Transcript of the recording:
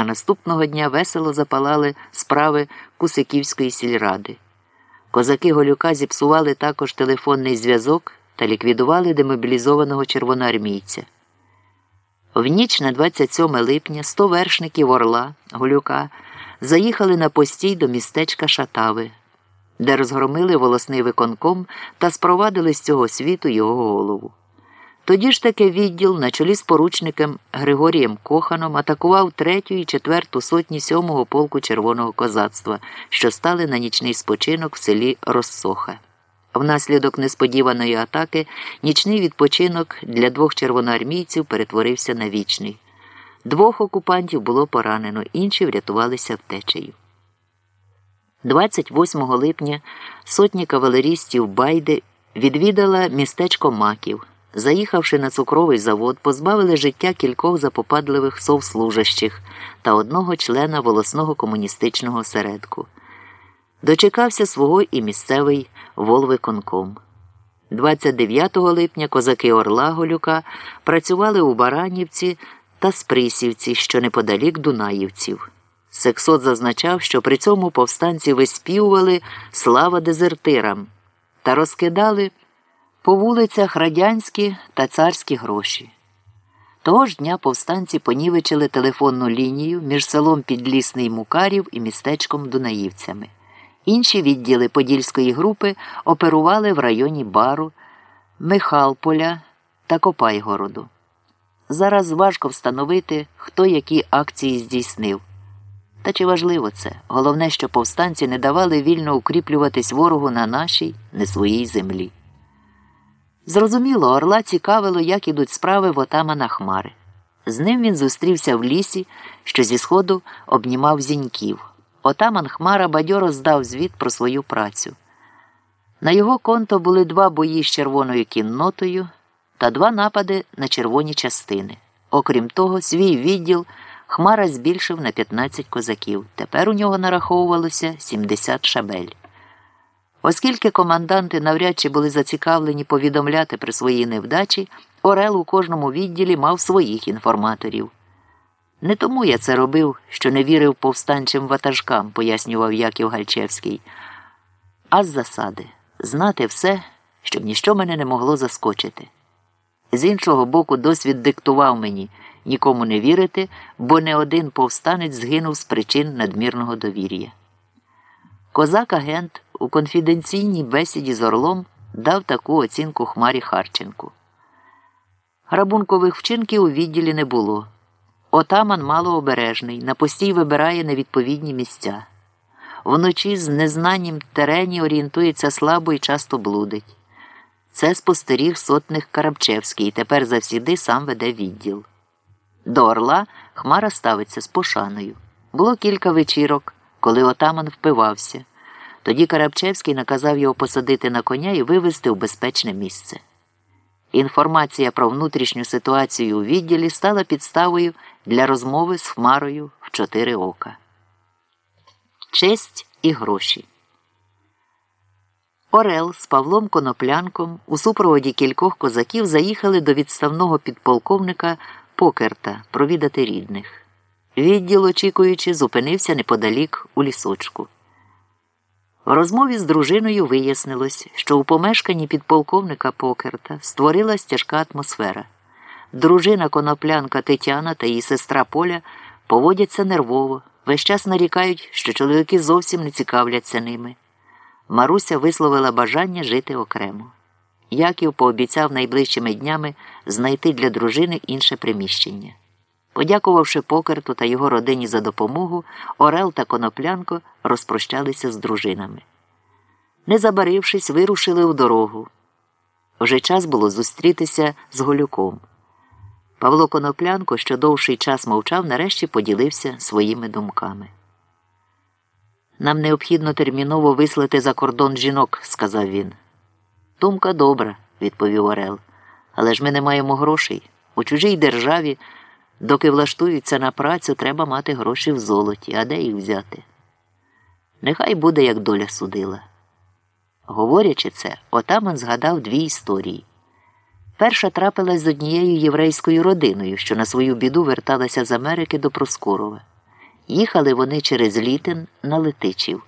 а наступного дня весело запалали справи Кусиківської сільради. Козаки Голюка зіпсували також телефонний зв'язок та ліквідували демобілізованого червоноармійця. В ніч на 27 липня 100 вершників Орла Голюка заїхали на постій до містечка Шатави, де розгромили волосний виконком та спровадили з цього світу його голову. Тоді ж таки відділ на чолі з поручником Григорієм Коханом атакував третю і четверту сотні сьомого полку червоного козацтва, що стали на нічний спочинок в селі Розсоха. Внаслідок несподіваної атаки нічний відпочинок для двох червоноармійців перетворився на вічний. Двох окупантів було поранено, інші врятувалися втечею. 28 липня сотні кавалерістів Байди відвідала містечко Маків. Заїхавши на цукровий завод, позбавили життя кількох запопадливих совслужащих та одного члена волосного комуністичного осередку. Дочекався свого і місцевий волвиконком. 29 липня козаки Орла Голюка працювали у Баранівці та Сприсівці, що неподалік Дунаївців. Сексот зазначав, що при цьому повстанці виспівували слава дезертирам та розкидали по вулицях радянські та царські гроші. Того ж дня повстанці понівечили телефонну лінію між селом Підлісний Мукарів і містечком Дунаївцями. Інші відділи Подільської групи оперували в районі Бару, Михалполя та Копайгороду. Зараз важко встановити, хто які акції здійснив. Та чи важливо це? Головне, що повстанці не давали вільно укріплюватись ворогу на нашій, не своїй землі. Зрозуміло, орла цікавило, як ідуть справи в отамана Хмари. З ним він зустрівся в лісі, що зі сходу обнімав зіньків. Отаман Хмара бадьоро здав звіт про свою працю. На його конто були два бої з червоною кіннотою та два напади на червоні частини. Окрім того, свій відділ Хмара збільшив на 15 козаків. Тепер у нього нараховувалося 70 шабель. Оскільки команданти навряд чи були зацікавлені повідомляти про свої невдачі, Орел у кожному відділі мав своїх інформаторів. Не тому я це робив, що не вірив повстанчим ватажкам, пояснював Яків Гальчевський, а з засади знати все, щоб ніщо мене не могло заскочити. З іншого боку, досвід диктував мені нікому не вірити, бо не один повстанець згинув з причин надмірного довір'я. Козак агент у конфіденційній бесіді з Орлом дав таку оцінку Хмарі Харченку. Грабункових вчинків у відділі не було. Отаман малообережний, на постій вибирає невідповідні місця. Вночі з незнанням терені орієнтується слабо і часто блудить. Це спостеріг сотник Карабчевський і тепер завсіди сам веде відділ. До Орла Хмара ставиться з пошаною. Було кілька вечірок, коли отаман впивався. Тоді Карабчевський наказав його посадити на коня і вивезти в безпечне місце. Інформація про внутрішню ситуацію у відділі стала підставою для розмови з Хмарою в чотири ока. Честь і гроші. Орел з Павлом Коноплянком у супроводі кількох козаків заїхали до відставного підполковника Покерта провідати рідних. Відділ, очікуючи, зупинився неподалік у лісочку. В розмові з дружиною вияснилось, що у помешканні підполковника Покерта створилась тяжка атмосфера. Дружина коноплянка Тетяна та її сестра Поля поводяться нервово, весь час нарікають, що чоловіки зовсім не цікавляться ними. Маруся висловила бажання жити окремо. Яків пообіцяв найближчими днями знайти для дружини інше приміщення. Подякувавши покерту та його родині за допомогу, Орел та Коноплянко розпрощалися з дружинами. Не забарившись, вирушили у дорогу. Вже час було зустрітися з Голюком. Павло Коноплянко, що довший час мовчав, нарешті поділився своїми думками. Нам необхідно терміново вислати за кордон жінок, сказав він. Думка добра, відповів Орел. Але ж ми не маємо грошей. У чужій державі. Доки влаштуються на працю, треба мати гроші в золоті, а де їх взяти? Нехай буде, як доля судила. Говорячи це, отаман згадав дві історії. Перша трапилась з однією єврейською родиною, що на свою біду верталася з Америки до Проскорова. Їхали вони через літин на Летичів.